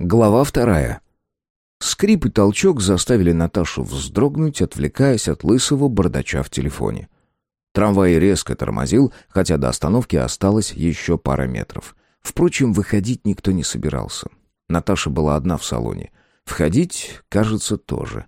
Глава вторая. Скрип и толчок заставили Наташу вздрогнуть, отвлекаясь от лысого бардача в телефоне. Трамвай резко тормозил, хотя до остановки осталось еще пара метров. Впрочем, выходить никто не собирался. Наташа была одна в салоне. Входить, кажется, тоже.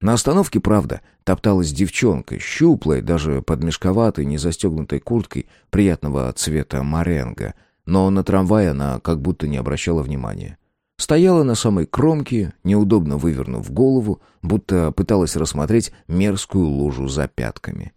На остановке, правда, топталась девчонка, щуплая, даже под мешковатой, незастегнутой курткой приятного цвета моренго, но на трамвай она как будто не обращала внимания. Стояла на самой кромке, неудобно вывернув голову, будто пыталась рассмотреть мерзкую лужу за пятками.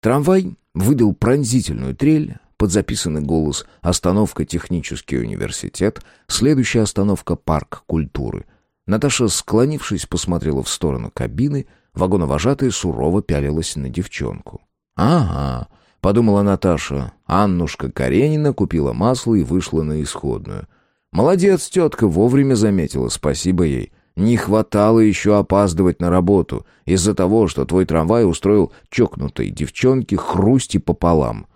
Трамвай выдал пронзительную трель, под записанный голос «Остановка Технический университет», следующая остановка «Парк культуры». Наташа, склонившись, посмотрела в сторону кабины, вагоновожатая сурово пялилась на девчонку. «Ага», — подумала Наташа, Аннушка Каренина купила масло и вышла на исходную. «Молодец, тетка, вовремя заметила, спасибо ей». Не хватало еще опаздывать на работу из-за того, что твой трамвай устроил чокнутой девчонке хрусти пополам.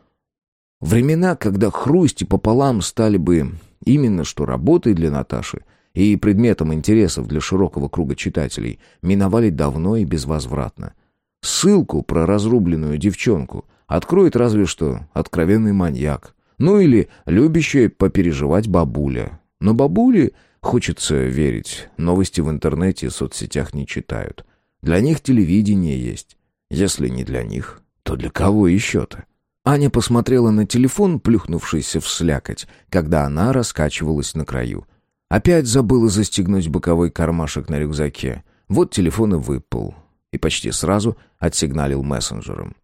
Времена, когда хрусти пополам стали бы именно что работой для Наташи и предметом интересов для широкого круга читателей, миновали давно и безвозвратно. Ссылку про разрубленную девчонку откроет разве что откровенный маньяк. Ну или любящая попереживать бабуля. Но бабули Хочется верить, новости в интернете и соцсетях не читают. Для них телевидение есть. Если не для них, то для кого еще-то? Аня посмотрела на телефон, плюхнувшийся в слякоть, когда она раскачивалась на краю. Опять забыла застегнуть боковой кармашек на рюкзаке. Вот телефон и выпал. И почти сразу отсигналил мессенджером.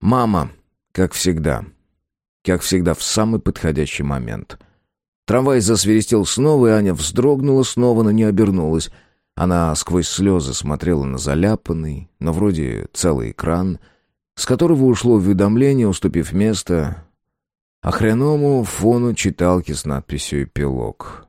«Мама, как всегда. Как всегда, в самый подходящий момент». Трамвай засверестел снова, и Аня вздрогнула снова, но не обернулась. Она сквозь слезы смотрела на заляпанный, но вроде целый экран, с которого ушло уведомление, уступив место охреному фону читалки с надписью «Эпилог».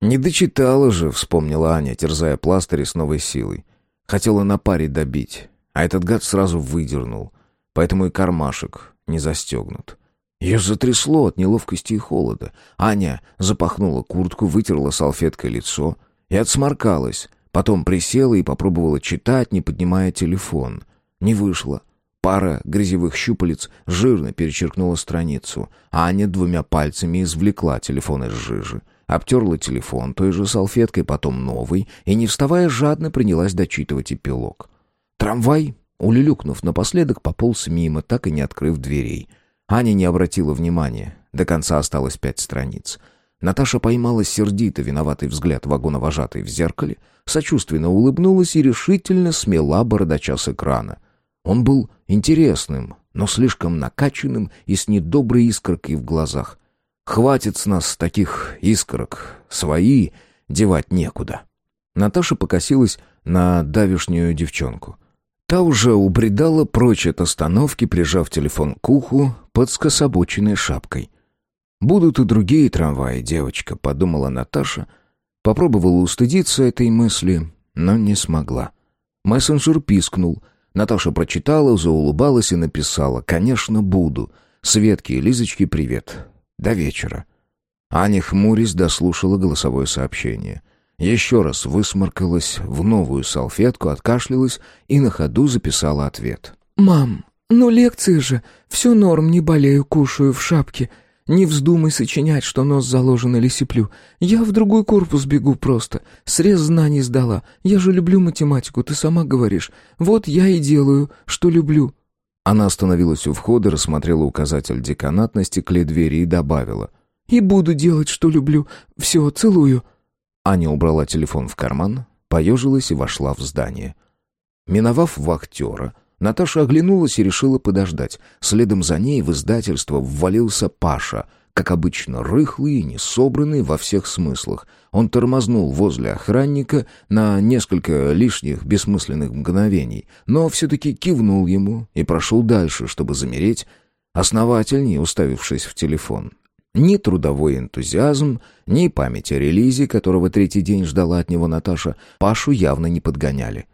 «Не дочитала же», — вспомнила Аня, терзая пластыри с новой силой. Хотела на паре добить, а этот гад сразу выдернул, поэтому и кармашек не застегнут. Ее затрясло от неловкости и холода. Аня запахнула куртку, вытерла салфеткой лицо и отсморкалась. Потом присела и попробовала читать, не поднимая телефон. Не вышло. Пара грязевых щупалец жирно перечеркнула страницу. Аня двумя пальцами извлекла телефон из жижи. Обтерла телефон той же салфеткой, потом новый, и, не вставая, жадно принялась дочитывать эпилог. Трамвай, улюлюкнув напоследок, пополз мимо, так и не открыв дверей — Аня не обратила внимания. До конца осталось пять страниц. Наташа поймала сердито виноватый взгляд вагоновожатой в зеркале, сочувственно улыбнулась и решительно смела бородача с экрана. Он был интересным, но слишком накачанным и с недоброй искоркой в глазах. «Хватит с нас таких искорок. Свои девать некуда». Наташа покосилась на давишнюю девчонку. Та уже убредала прочь от остановки, прижав телефон к уху под скособоченной шапкой. «Будут и другие трамваи, девочка», — подумала Наташа. Попробовала устыдиться этой мысли, но не смогла. Мессенджер пискнул. Наташа прочитала, заулыбалась и написала «Конечно, буду. Светке и Лизочке привет. До вечера». Аня хмурясь дослушала голосовое сообщение — еще раз высморкалась в новую салфетку, откашлялась и на ходу записала ответ. «Мам, ну лекции же. Все норм, не болею, кушаю в шапке. Не вздумай сочинять, что нос заложен или сиплю. Я в другой корпус бегу просто. Срез знаний сдала. Я же люблю математику, ты сама говоришь. Вот я и делаю, что люблю». Она остановилась у входа, рассмотрела указатель деканат на стекле двери и добавила. «И буду делать, что люблю. Все, целую». Аня убрала телефон в карман, поежилась и вошла в здание. Миновав вахтера, Наташа оглянулась и решила подождать. Следом за ней в издательство ввалился Паша, как обычно, рыхлый и несобранный во всех смыслах. Он тормознул возле охранника на несколько лишних бессмысленных мгновений, но все-таки кивнул ему и прошел дальше, чтобы замереть, основательнее уставившись в телефон. Ни трудовой энтузиазм, ни память о релизе, которого третий день ждала от него Наташа, Пашу явно не подгоняли.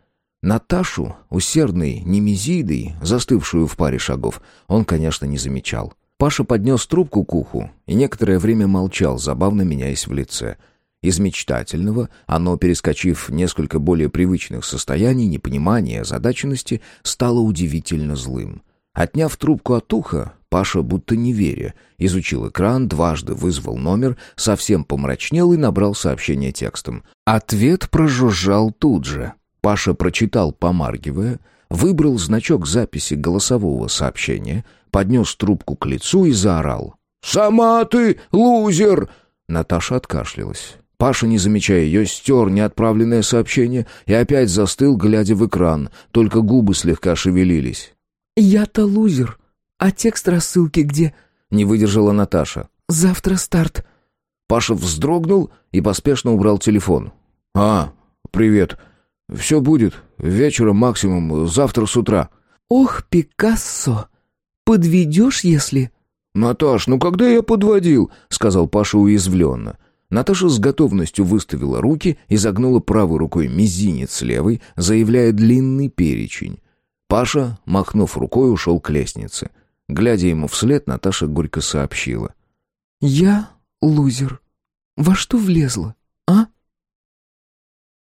Наташу, усердной немезидой, застывшую в паре шагов, он, конечно, не замечал. Паша поднес трубку к уху и некоторое время молчал, забавно меняясь в лице. Из мечтательного оно, перескочив несколько более привычных состояний непонимания, озадаченности, стало удивительно злым. Отняв трубку от уха, Паша, будто не веря, изучил экран, дважды вызвал номер, совсем помрачнел и набрал сообщение текстом. Ответ прожужжал тут же. Паша прочитал, помаргивая, выбрал значок записи голосового сообщения, поднес трубку к лицу и заорал. «Сама ты, лузер!» Наташа откашлялась. Паша, не замечая ее, стер неотправленное сообщение и опять застыл, глядя в экран, только губы слегка шевелились. «Я-то лузер. А текст рассылки где?» — не выдержала Наташа. «Завтра старт». Паша вздрогнул и поспешно убрал телефон. «А, привет. Все будет. Вечером максимум, завтра с утра». «Ох, Пикассо! Подведешь, если...» «Наташ, ну когда я подводил?» — сказал Паша уязвленно. Наташа с готовностью выставила руки и загнула правой рукой мизинец левой, заявляя длинный перечень. Паша, махнув рукой, ушел к лестнице. Глядя ему вслед, Наташа горько сообщила. «Я лузер. Во что влезла?